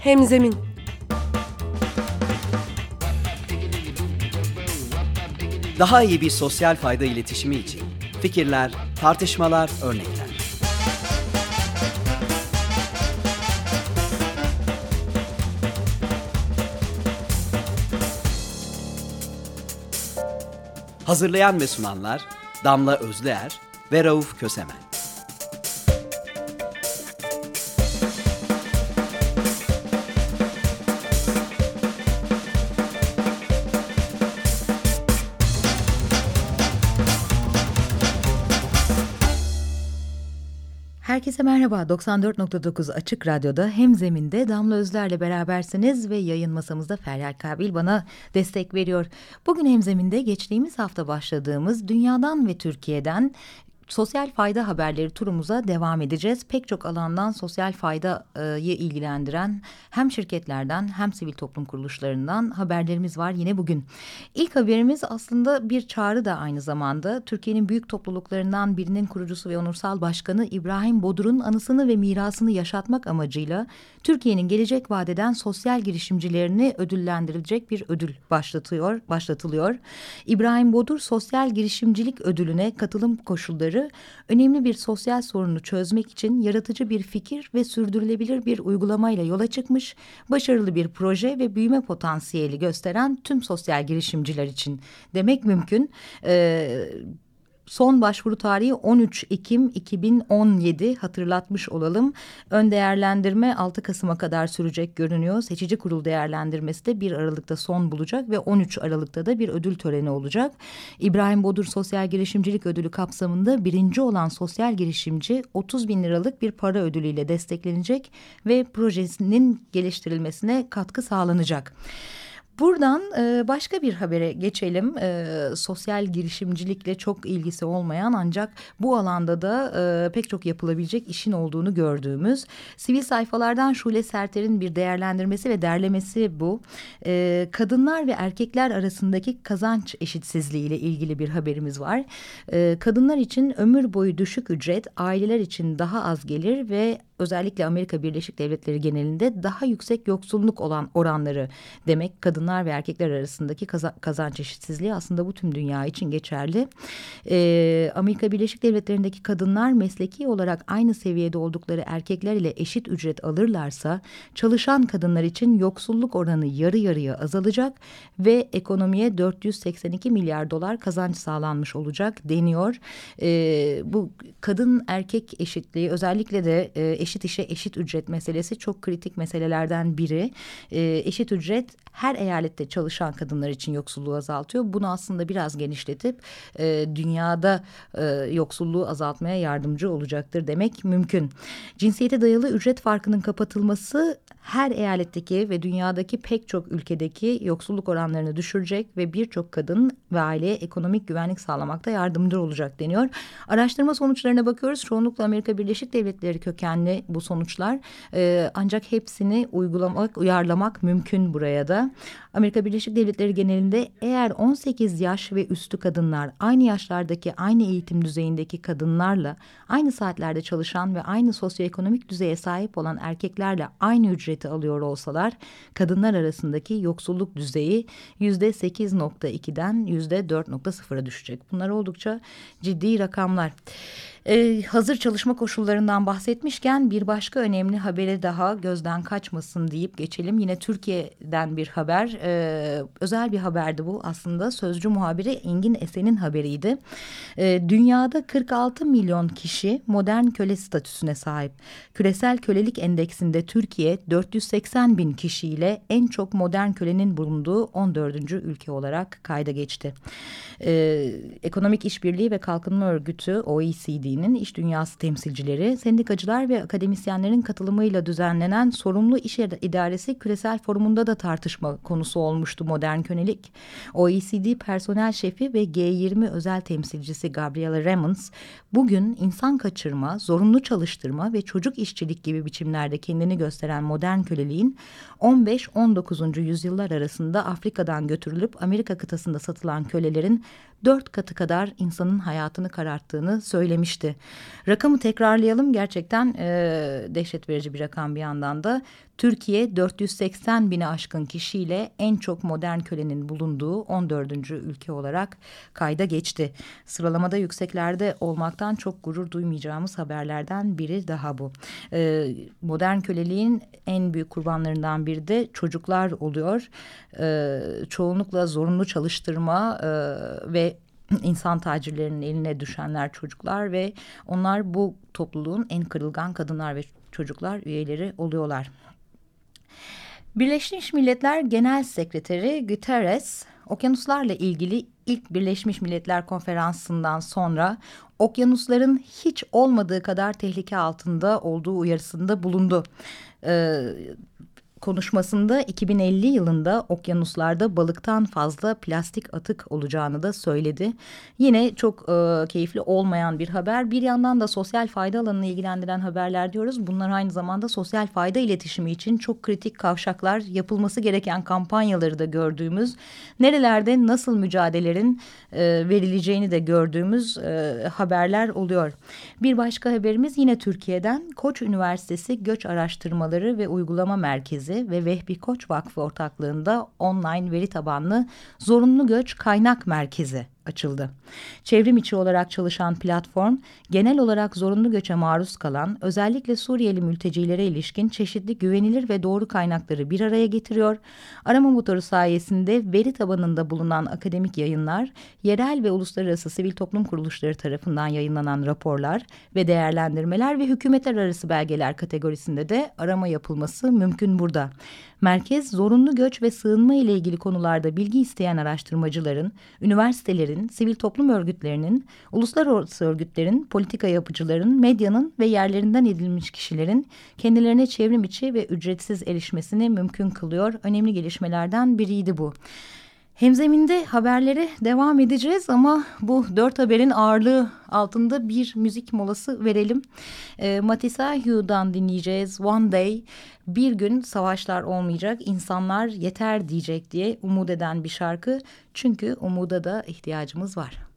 Hemzemin Daha iyi bir sosyal fayda iletişimi için fikirler, tartışmalar, örnekler. Hazırlayan ve sunanlar Damla Özler ve Rauf Kösemen. Herkese merhaba. 94.9 Açık Radyo'da hem zeminde Damla Özler'le berabersiniz ve yayın masamızda Feryal Kabil bana destek veriyor. Bugün hem zeminde geçtiğimiz hafta başladığımız dünyadan ve Türkiye'den sosyal fayda haberleri turumuza devam edeceğiz. Pek çok alandan sosyal faydayı ilgilendiren hem şirketlerden hem sivil toplum kuruluşlarından haberlerimiz var yine bugün. İlk haberimiz aslında bir çağrı da aynı zamanda. Türkiye'nin büyük topluluklarından birinin kurucusu ve onursal başkanı İbrahim Bodur'un anısını ve mirasını yaşatmak amacıyla Türkiye'nin gelecek vadeden sosyal girişimcilerini ödüllendirilecek bir ödül başlatıyor, başlatılıyor. İbrahim Bodur Sosyal Girişimcilik Ödülüne katılım koşulları kuruluşları önemli bir sosyal sorunu çözmek için yaratıcı bir fikir ve sürdürülebilir bir uygulamayla yola çıkmış, başarılı bir proje ve büyüme potansiyeli gösteren tüm sosyal girişimciler için demek mümkün. Ee, Son başvuru tarihi 13 Ekim 2017 hatırlatmış olalım. Ön değerlendirme 6 Kasım'a kadar sürecek görünüyor. Seçici kurul değerlendirmesi de 1 Aralık'ta son bulacak ve 13 Aralık'ta da bir ödül töreni olacak. İbrahim Bodur Sosyal Girişimcilik Ödülü kapsamında birinci olan sosyal girişimci 30 bin liralık bir para ödülüyle desteklenecek ve projesinin geliştirilmesine katkı sağlanacak. Buradan e, başka bir habere geçelim. E, sosyal girişimcilikle çok ilgisi olmayan ancak bu alanda da e, pek çok yapılabilecek işin olduğunu gördüğümüz sivil sayfalardan Şule Serter'in bir değerlendirmesi ve derlemesi bu. Kadınlar ve erkekler arasındaki kazanç eşitsizliği ile ilgili bir haberimiz var. Kadınlar için ömür boyu düşük ücret, aileler için daha az gelir ve özellikle Amerika Birleşik Devletleri genelinde daha yüksek yoksulluk olan oranları demek kadınlar ve erkekler arasındaki kazanç eşitsizliği aslında bu tüm dünya için geçerli. Ee, Amerika Birleşik Devletleri'ndeki kadınlar mesleki olarak aynı seviyede oldukları erkekler ile eşit ücret alırlarsa çalışan kadınlar için yoksulluk oranı yarı yarıya azalacak ve ekonomiye 482 milyar dolar kazanç sağlanmış olacak deniyor. Ee, bu kadın erkek eşitliği özellikle de e, eşit işe eşit ücret meselesi çok kritik meselelerden biri. E, eşit ücret her eyalette çalışan kadınlar için yoksulluğu azaltıyor. Bunu aslında biraz genişletip e, dünyada e, yoksulluğu azaltmaya yardımcı olacaktır demek mümkün. Cinsiyete dayalı ücret farkının kapatılması her eyaletteki ve dünyadaki pek çok ülkedeki yoksulluk oranlarını düşürecek ve birçok kadın ve aileye ekonomik güvenlik sağlamakta yardımcı olacak deniyor. Araştırma sonuçlarına bakıyoruz. Çoğunlukla Amerika Birleşik Devletleri kökenli bu sonuçlar. E, ancak hepsini uygulamak, uyarlamak mümkün buraya da. Amerika Birleşik Devletleri genelinde eğer 18 yaş ve üstü kadınlar aynı yaşlardaki aynı eğitim düzeyindeki kadınlarla aynı saatlerde çalışan ve aynı sosyoekonomik düzeye sahip olan erkeklerle aynı ücreti alıyor olsalar kadınlar arasındaki yoksulluk düzeyi yüzde 8.2'den yüzde 4.0'a düşecek. Bunlar oldukça ciddi rakamlar. Ee, hazır çalışma koşullarından bahsetmişken bir başka önemli habere daha gözden kaçmasın deyip geçelim. Yine Türkiye'den bir haber. Ee, özel bir haberdi bu aslında. Sözcü muhabiri Engin Esen'in haberiydi. Ee, dünyada 46 milyon kişi modern köle statüsüne sahip. Küresel kölelik endeksinde Türkiye 480 bin kişiyle en çok modern kölenin bulunduğu 14. ülke olarak kayda geçti. Ee, Ekonomik İşbirliği ve Kalkınma Örgütü OECD'nin Derneği'nin iş dünyası temsilcileri, sendikacılar ve akademisyenlerin katılımıyla düzenlenen sorumlu iş idaresi küresel forumunda da tartışma konusu olmuştu modern kölelik. OECD personel şefi ve G20 özel temsilcisi Gabriela Remons, bugün insan kaçırma, zorunlu çalıştırma ve çocuk işçilik gibi biçimlerde kendini gösteren modern köleliğin 15-19. yüzyıllar arasında Afrika'dan götürülüp Amerika kıtasında satılan kölelerin dört katı kadar insanın hayatını kararttığını söylemişti. Rakamı tekrarlayalım gerçekten e, dehşet verici bir rakam bir yandan da. Türkiye 480 bini aşkın kişiyle en çok modern kölenin bulunduğu 14. ülke olarak kayda geçti. Sıralamada yükseklerde olmaktan çok gurur duymayacağımız haberlerden biri daha bu. Ee, modern köleliğin en büyük kurbanlarından biri de çocuklar oluyor. Ee, çoğunlukla zorunlu çalıştırma e, ve insan tacirlerinin eline düşenler çocuklar ve onlar bu topluluğun en kırılgan kadınlar ve çocuklar üyeleri oluyorlar. Birleşmiş Milletler Genel Sekreteri Guterres, okyanuslarla ilgili ilk Birleşmiş Milletler Konferansı'ndan sonra okyanusların hiç olmadığı kadar tehlike altında olduğu uyarısında bulundu. Ee, konuşmasında 2050 yılında okyanuslarda balıktan fazla plastik atık olacağını da söyledi. Yine çok e, keyifli olmayan bir haber. Bir yandan da sosyal fayda alanını ilgilendiren haberler diyoruz. Bunlar aynı zamanda sosyal fayda iletişimi için çok kritik kavşaklar, yapılması gereken kampanyaları da gördüğümüz, nerelerde nasıl mücadelelerin e, verileceğini de gördüğümüz e, haberler oluyor. Bir başka haberimiz yine Türkiye'den Koç Üniversitesi Göç Araştırmaları ve Uygulama Merkezi Merkezi ve Vehbi Koç Vakfı ortaklığında online veri tabanlı Zorunlu Göç Kaynak Merkezi açıldı. Çevrim içi olarak çalışan platform, genel olarak zorunlu göçe maruz kalan, özellikle Suriyeli mültecilere ilişkin çeşitli güvenilir ve doğru kaynakları bir araya getiriyor. Arama motoru sayesinde veri tabanında bulunan akademik yayınlar, yerel ve uluslararası sivil toplum kuruluşları tarafından yayınlanan raporlar ve değerlendirmeler ve hükümetler arası belgeler kategorisinde de arama yapılması mümkün burada. Merkez zorunlu göç ve sığınma ile ilgili konularda bilgi isteyen araştırmacıların, üniversitelerin, sivil toplum örgütlerinin, uluslararası örgütlerin, politika yapıcıların, medyanın ve yerlerinden edilmiş kişilerin kendilerine çevrim içi ve ücretsiz erişmesini mümkün kılıyor. Önemli gelişmelerden biriydi bu. Hemzeminde haberlere devam edeceğiz ama bu dört haberin ağırlığı altında bir müzik molası verelim. E, Matisa Hugh'dan dinleyeceğiz One Day. Bir gün savaşlar olmayacak, insanlar yeter diyecek diye umut eden bir şarkı. Çünkü umuda da ihtiyacımız var.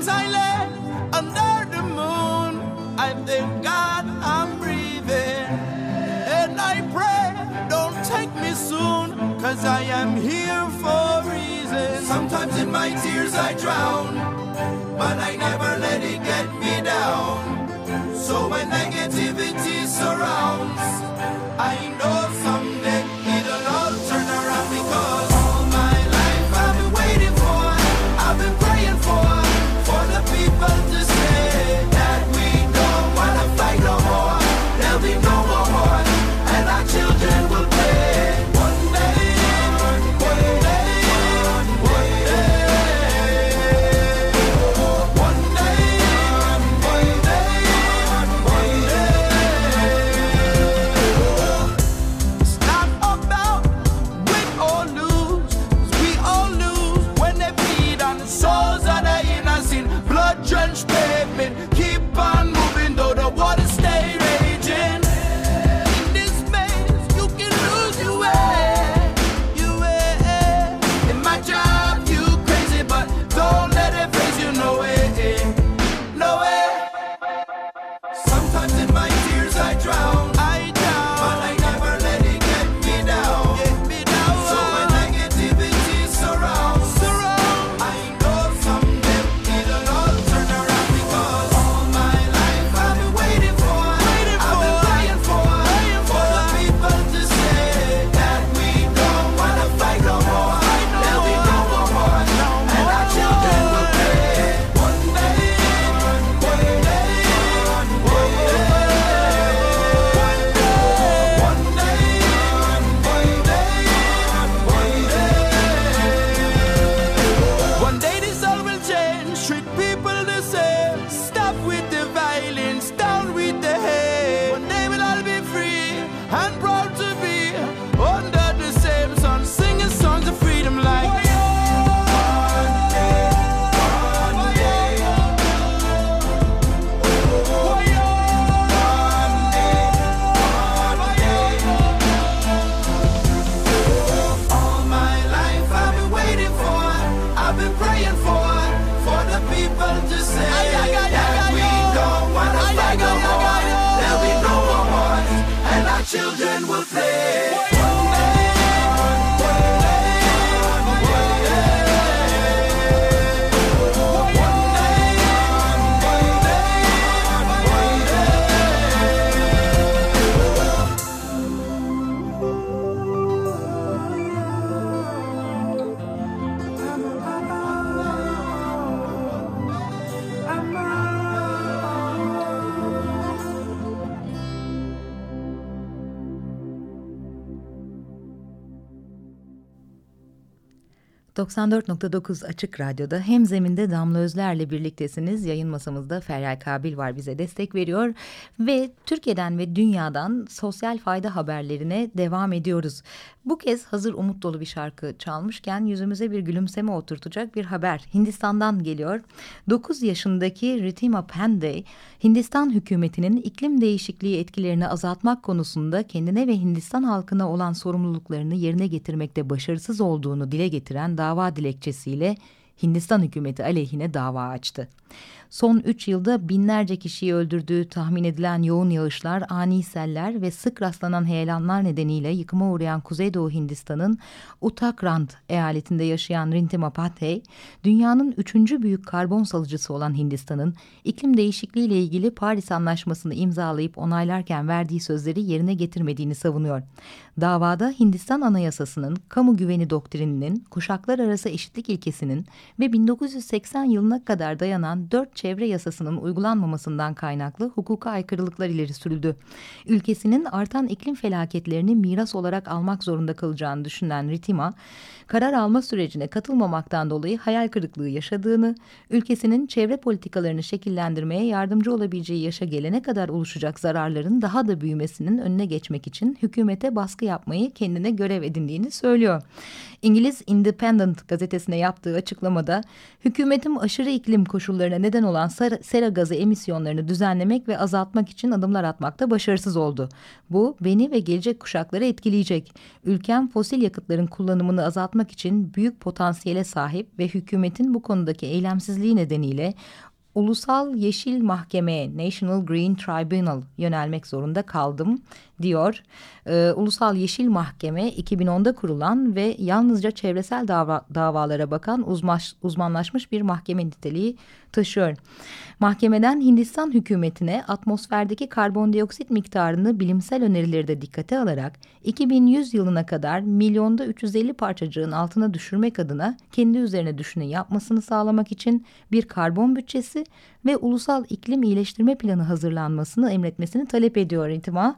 Sometimes I lay under the moon. I thank God I'm breathing. And I pray, don't take me soon, cause I am here for a reason. Sometimes in my tears I drown, ...94.9 Açık Radyo'da hem zeminde Damla Özler'le birliktesiniz. Yayın masamızda Feryal Kabil var bize destek veriyor. Ve Türkiye'den ve dünyadan sosyal fayda haberlerine devam ediyoruz. Bu kez hazır umut dolu bir şarkı çalmışken yüzümüze bir gülümseme oturtacak bir haber Hindistan'dan geliyor. 9 yaşındaki Ritima Pandey, Hindistan hükümetinin iklim değişikliği etkilerini azaltmak konusunda kendine ve Hindistan halkına olan sorumluluklarını yerine getirmekte başarısız olduğunu dile getiren dava dilekçesiyle Hindistan hükümeti aleyhine dava açtı. Son 3 yılda binlerce kişiyi öldürdüğü tahmin edilen yoğun yağışlar, ani seller ve sık rastlanan heyelanlar nedeniyle yıkıma uğrayan Kuzeydoğu Hindistan'ın Uttarakhand eyaletinde yaşayan Rintima Patey, dünyanın üçüncü büyük karbon salıcısı olan Hindistan'ın iklim değişikliği ile ilgili Paris Anlaşması'nı imzalayıp onaylarken verdiği sözleri yerine getirmediğini savunuyor. Davada Hindistan Anayasası'nın, kamu güveni doktrininin, kuşaklar arası eşitlik ilkesinin ve 1980 yılına kadar dayanan dört çevre yasasının uygulanmamasından kaynaklı hukuka aykırılıklar ileri sürüldü. Ülkesinin artan iklim felaketlerini miras olarak almak zorunda kalacağını düşünen Ritima, karar alma sürecine katılmamaktan dolayı hayal kırıklığı yaşadığını, ülkesinin çevre politikalarını şekillendirmeye yardımcı olabileceği yaşa gelene kadar oluşacak zararların daha da büyümesinin önüne geçmek için hükümete baskı yapmayı kendine görev edindiğini söylüyor. İngiliz Independent gazetesine yaptığı açıklamada hükümetim aşırı iklim koşullarına neden olan sera gazı emisyonlarını düzenlemek ve azaltmak için adımlar atmakta başarısız oldu. Bu beni ve gelecek kuşakları etkileyecek. Ülkem fosil yakıtların kullanımını azaltmak için büyük potansiyele sahip ve hükümetin bu konudaki eylemsizliği nedeniyle Ulusal Yeşil Mahkemeye National Green Tribunal yönelmek zorunda kaldım diyor. Ee, Ulusal Yeşil Mahkeme 2010'da kurulan ve yalnızca çevresel dava, davalara bakan uzmanlaşmış bir mahkeme niteliği taşıyor. Mahkemeden Hindistan hükümetine atmosferdeki karbondioksit miktarını bilimsel önerileri de dikkate alarak 2100 yılına kadar milyonda 350 parçacığın altına düşürmek adına kendi üzerine düşüne yapmasını sağlamak için bir karbon bütçesi ve ulusal iklim iyileştirme planı hazırlanmasını emretmesini talep ediyor intima.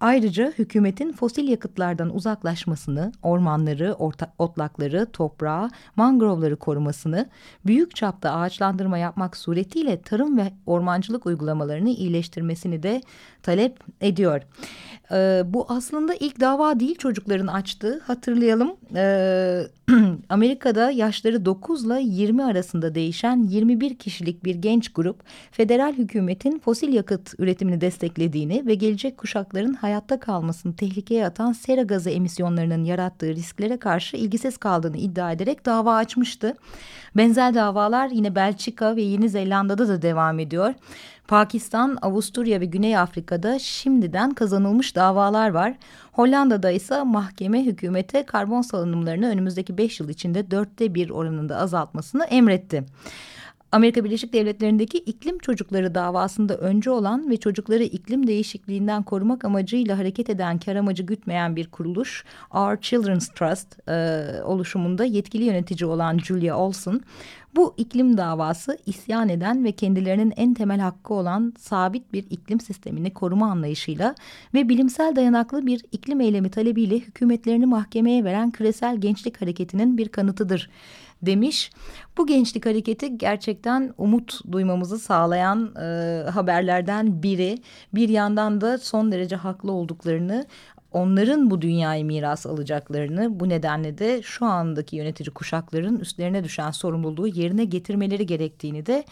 Ayrıca hükümetin fosil yakıtlardan uzaklaşmasını, ormanları, orta, otlakları, toprağı, mangrovları korumasını, büyük çapta ağaçlandırma yapmak suretiyle tarım ve ormancılık uygulamalarını iyileştirmesini de talep ediyor. Ee, bu aslında ilk dava değil çocukların açtığı hatırlayalım. Ee, Amerika'da yaşları 9 ile 20 arasında değişen 21 kişilik bir genç grup federal hükümetin fosil yakıt üretimini desteklediğini ve gelecek kuşakların hayatta kalmasını tehlikeye atan sera gazı emisyonlarının yarattığı risklere karşı ilgisiz kaldığını iddia ederek dava açmıştı. Benzer davalar yine Belçika ve Yeni Zelanda'da da devam ediyor. Pakistan, Avusturya ve Güney Afrika'da şimdiden kazanılmış davalar var. Hollanda'da ise mahkeme hükümete karbon salınımlarını önümüzdeki beş yıl içinde dörtte bir oranında azaltmasını emretti. Amerika Birleşik Devletleri'ndeki iklim çocukları davasında önce olan ve çocukları iklim değişikliğinden korumak amacıyla hareket eden kar amacı gütmeyen bir kuruluş Our Children's Trust e, oluşumunda yetkili yönetici olan Julia Olson bu iklim davası isyan eden ve kendilerinin en temel hakkı olan sabit bir iklim sistemini koruma anlayışıyla ve bilimsel dayanaklı bir iklim eylemi talebiyle hükümetlerini mahkemeye veren küresel gençlik hareketinin bir kanıtıdır demiş. Bu gençlik hareketi gerçekten umut duymamızı sağlayan e, haberlerden biri. Bir yandan da son derece haklı olduklarını onların bu dünyayı miras alacaklarını bu nedenle de şu andaki yönetici kuşakların üstlerine düşen sorumluluğu yerine getirmeleri gerektiğini de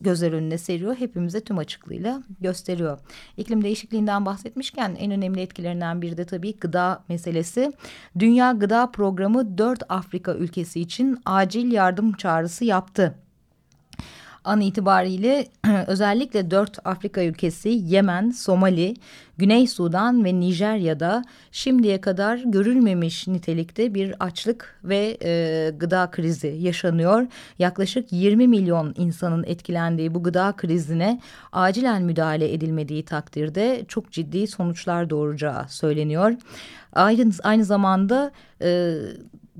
gözler önüne seriyor. Hepimize tüm açıklığıyla gösteriyor. İklim değişikliğinden bahsetmişken en önemli etkilerinden biri de tabii gıda meselesi. Dünya Gıda Programı dört Afrika ülkesi için acil yardım çağrısı yaptı. An itibariyle özellikle dört Afrika ülkesi Yemen, Somali, Güney Sudan ve Nijerya'da şimdiye kadar görülmemiş nitelikte bir açlık ve e, gıda krizi yaşanıyor. Yaklaşık 20 milyon insanın etkilendiği bu gıda krizine acilen müdahale edilmediği takdirde çok ciddi sonuçlar doğuracağı söyleniyor. Aynı, aynı zamanda e,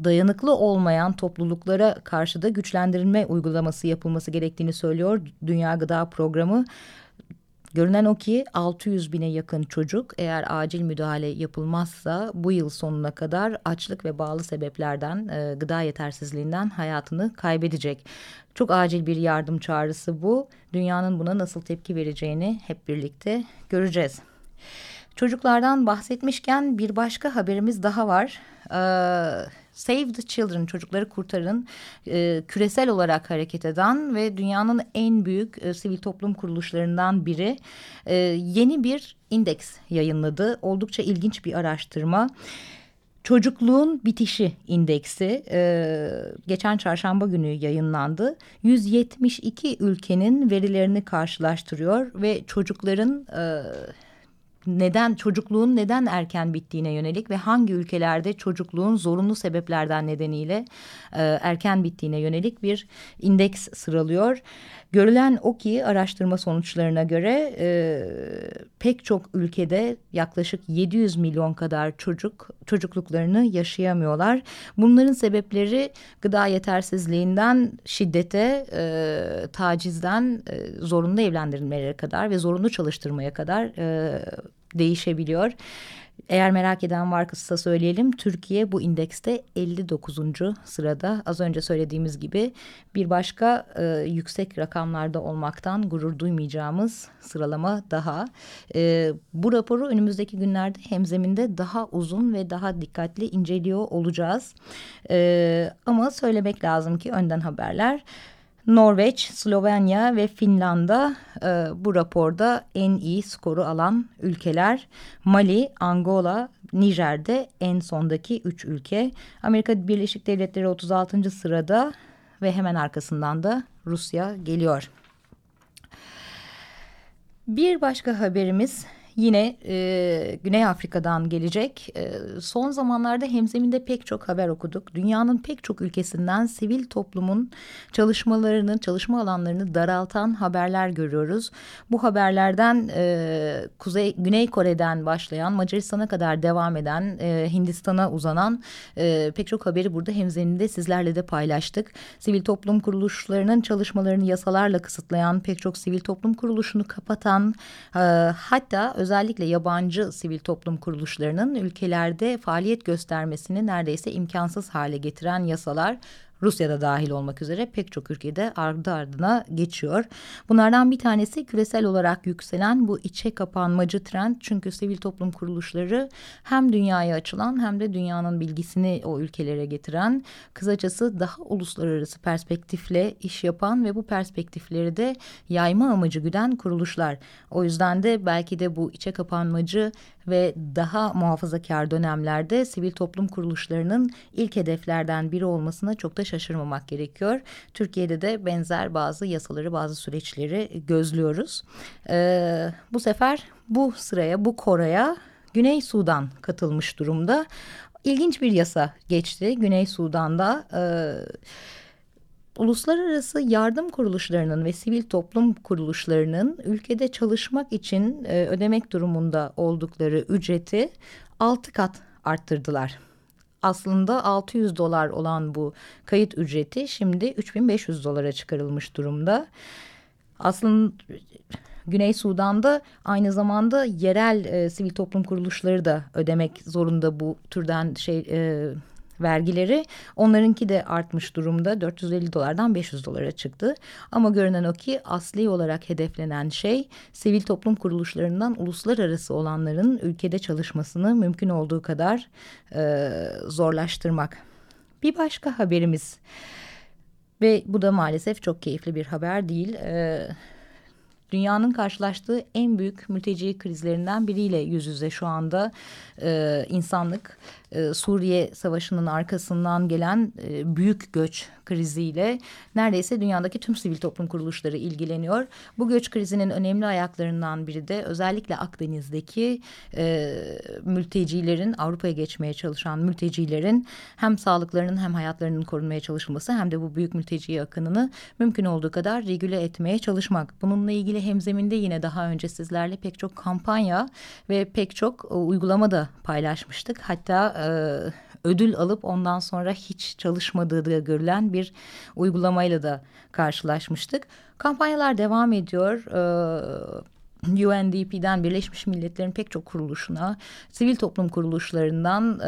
dayanıklı olmayan topluluklara karşı da güçlendirilme uygulaması yapılması gerektiğini söylüyor Dünya Gıda Programı. Görünen o ki 600 bine yakın çocuk eğer acil müdahale yapılmazsa bu yıl sonuna kadar açlık ve bağlı sebeplerden e, gıda yetersizliğinden hayatını kaybedecek. Çok acil bir yardım çağrısı bu. Dünyanın buna nasıl tepki vereceğini hep birlikte göreceğiz. Çocuklardan bahsetmişken bir başka haberimiz daha var. Ee, Save the Children, çocukları kurtarın, e, küresel olarak hareket eden ve dünyanın en büyük e, sivil toplum kuruluşlarından biri e, yeni bir indeks yayınladı. Oldukça ilginç bir araştırma. Çocukluğun Bitişi İndeksi e, geçen çarşamba günü yayınlandı. 172 ülkenin verilerini karşılaştırıyor ve çocukların e, neden çocukluğun neden erken bittiğine yönelik ve hangi ülkelerde çocukluğun zorunlu sebeplerden nedeniyle e, erken bittiğine yönelik bir indeks sıralıyor. Görülen o ki araştırma sonuçlarına göre e, pek çok ülkede yaklaşık 700 milyon kadar çocuk çocukluklarını yaşayamıyorlar. Bunların sebepleri gıda yetersizliğinden şiddete, e, tacizden e, zorunlu evlendirilmelere kadar ve zorunlu çalıştırmaya kadar e, değişebiliyor. Eğer merak eden varsa söyleyelim Türkiye bu indekste 59. sırada az önce söylediğimiz gibi bir başka e, yüksek rakamlarda olmaktan gurur duymayacağımız sıralama daha. E, bu raporu önümüzdeki günlerde hemzeminde daha uzun ve daha dikkatli inceliyor olacağız. E, ama söylemek lazım ki önden haberler Norveç, Slovenya ve Finlanda e, bu raporda en iyi skoru alan ülkeler. Mali, Angola, Nijer'de en sondaki üç ülke. Amerika Birleşik Devletleri 36. sırada ve hemen arkasından da Rusya geliyor. Bir başka haberimiz yine e, Güney Afrika'dan gelecek. E, son zamanlarda hemzeminde pek çok haber okuduk. Dünyanın pek çok ülkesinden sivil toplumun çalışmalarını, çalışma alanlarını daraltan haberler görüyoruz. Bu haberlerden e, Kuzey Güney Kore'den başlayan Macaristan'a kadar devam eden e, Hindistan'a uzanan e, pek çok haberi burada hemzeminde sizlerle de paylaştık. Sivil toplum kuruluşlarının çalışmalarını yasalarla kısıtlayan pek çok sivil toplum kuruluşunu kapatan e, hatta özellikle yabancı sivil toplum kuruluşlarının ülkelerde faaliyet göstermesini neredeyse imkansız hale getiren yasalar Rusya'da dahil olmak üzere pek çok ülkede ardı ardına geçiyor. Bunlardan bir tanesi küresel olarak yükselen bu içe kapanmacı trend. Çünkü sivil toplum kuruluşları hem dünyaya açılan hem de dünyanın bilgisini o ülkelere getiren kısacası daha uluslararası perspektifle iş yapan ve bu perspektifleri de yayma amacı güden kuruluşlar. O yüzden de belki de bu içe kapanmacı ve daha muhafazakar dönemlerde sivil toplum kuruluşlarının ilk hedeflerden biri olmasına çok da şaşırmamak gerekiyor. Türkiye'de de benzer bazı yasaları, bazı süreçleri gözlüyoruz. Ee, bu sefer bu sıraya, bu koraya Güney Sudan katılmış durumda. İlginç bir yasa geçti Güney Sudan'da. E, uluslararası yardım kuruluşlarının ve sivil toplum kuruluşlarının ülkede çalışmak için e, ödemek durumunda oldukları ücreti altı kat arttırdılar. Aslında 600 dolar olan bu kayıt ücreti şimdi 3500 dolara çıkarılmış durumda. Aslında Güney Sudan'da aynı zamanda yerel e, sivil toplum kuruluşları da ödemek zorunda bu türden şey e, vergileri onlarınki de artmış durumda 450 dolardan 500 dolara çıktı. Ama görünen o ki asli olarak hedeflenen şey sivil toplum kuruluşlarından uluslararası olanların ülkede çalışmasını mümkün olduğu kadar e, zorlaştırmak. Bir başka haberimiz ve bu da maalesef çok keyifli bir haber değil. E, dünyanın karşılaştığı en büyük mülteci krizlerinden biriyle yüz yüze şu anda e, insanlık e, Suriye Savaşı'nın arkasından gelen e, büyük göç kriziyle neredeyse dünyadaki tüm sivil toplum kuruluşları ilgileniyor. Bu göç krizinin önemli ayaklarından biri de özellikle Akdeniz'deki e, mültecilerin Avrupa'ya geçmeye çalışan mültecilerin hem sağlıklarının hem hayatlarının korunmaya çalışılması hem de bu büyük mülteci akınını mümkün olduğu kadar regüle etmeye çalışmak. Bununla ilgili hemzeminde yine daha önce sizlerle pek çok kampanya ve pek çok e, uygulama da paylaşmıştık. Hatta ödül alıp ondan sonra hiç çalışmadığı da görülen bir uygulamayla da karşılaşmıştık. Kampanyalar devam ediyor. UNDP'den Birleşmiş Milletler'in pek çok kuruluşuna, sivil toplum kuruluşlarından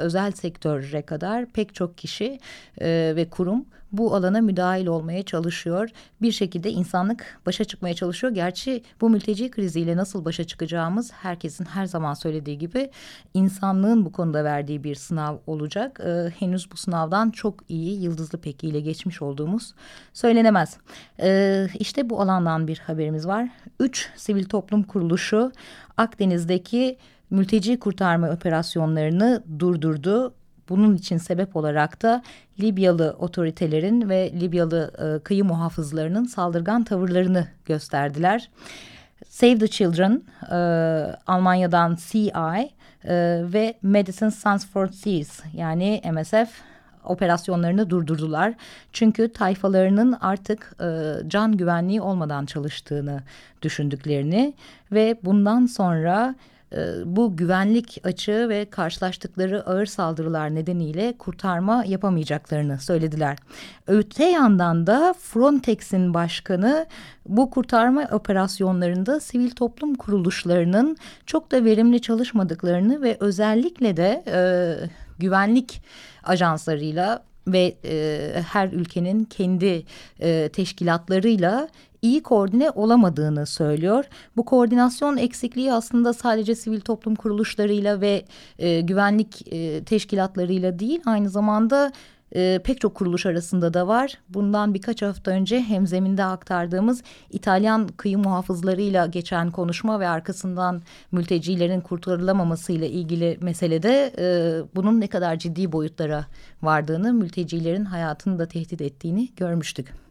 özel sektöre kadar pek çok kişi ve kurum bu alana müdahil olmaya çalışıyor. Bir şekilde insanlık başa çıkmaya çalışıyor. Gerçi bu mülteci kriziyle nasıl başa çıkacağımız herkesin her zaman söylediği gibi insanlığın bu konuda verdiği bir sınav olacak. Ee, henüz bu sınavdan çok iyi yıldızlı pekiyle geçmiş olduğumuz söylenemez. Ee, işte bu alandan bir haberimiz var. Üç sivil toplum kuruluşu Akdeniz'deki mülteci kurtarma operasyonlarını durdurdu bunun için sebep olarak da Libyalı otoritelerin ve Libyalı e, kıyı muhafızlarının saldırgan tavırlarını gösterdiler. Save the Children, e, Almanya'dan CI e, ve Medicine Sans Frontiers yani MSF operasyonlarını durdurdular. Çünkü tayfalarının artık e, can güvenliği olmadan çalıştığını düşündüklerini ve bundan sonra bu güvenlik açığı ve karşılaştıkları ağır saldırılar nedeniyle kurtarma yapamayacaklarını söylediler. Öte yandan da Frontex'in başkanı bu kurtarma operasyonlarında sivil toplum kuruluşlarının çok da verimli çalışmadıklarını ve özellikle de e, güvenlik ajanslarıyla ve e, her ülkenin kendi e, teşkilatlarıyla iyi koordine olamadığını söylüyor. Bu koordinasyon eksikliği aslında sadece sivil toplum kuruluşlarıyla ve e, güvenlik e, teşkilatlarıyla değil aynı zamanda e, pek çok kuruluş arasında da var. Bundan birkaç hafta önce hemzeminde aktardığımız İtalyan kıyı muhafızlarıyla geçen konuşma ve arkasından mültecilerin kurtarılamamasıyla ilgili meselede e, bunun ne kadar ciddi boyutlara vardığını, mültecilerin hayatını da tehdit ettiğini görmüştük.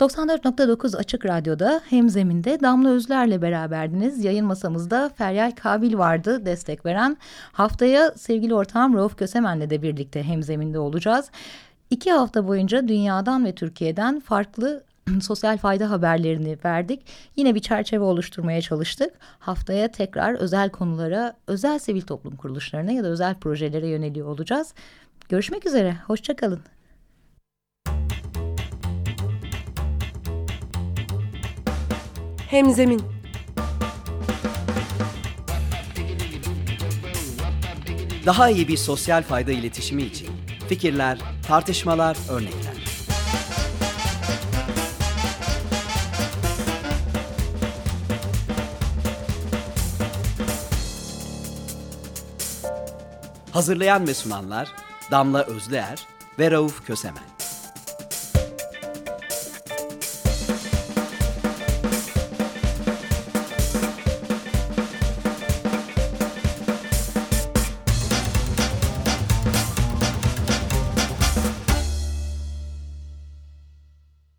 94.9 Açık Radyo'da Hemzemin'de Damla Özler'le beraberdiniz. Yayın masamızda Feryal Kabil vardı destek veren. Haftaya sevgili ortağım Rauf Kösemen'le de birlikte Hemzemin'de olacağız. İki hafta boyunca dünyadan ve Türkiye'den farklı sosyal fayda haberlerini verdik. Yine bir çerçeve oluşturmaya çalıştık. Haftaya tekrar özel konulara, özel sivil toplum kuruluşlarına ya da özel projelere yöneliyor olacağız. Görüşmek üzere, hoşçakalın. Hemzemin Daha iyi bir sosyal fayda iletişimi için fikirler, tartışmalar, örnekler. Hazırlayan ve sunanlar Damla Özleer ve Rauf Kösemen.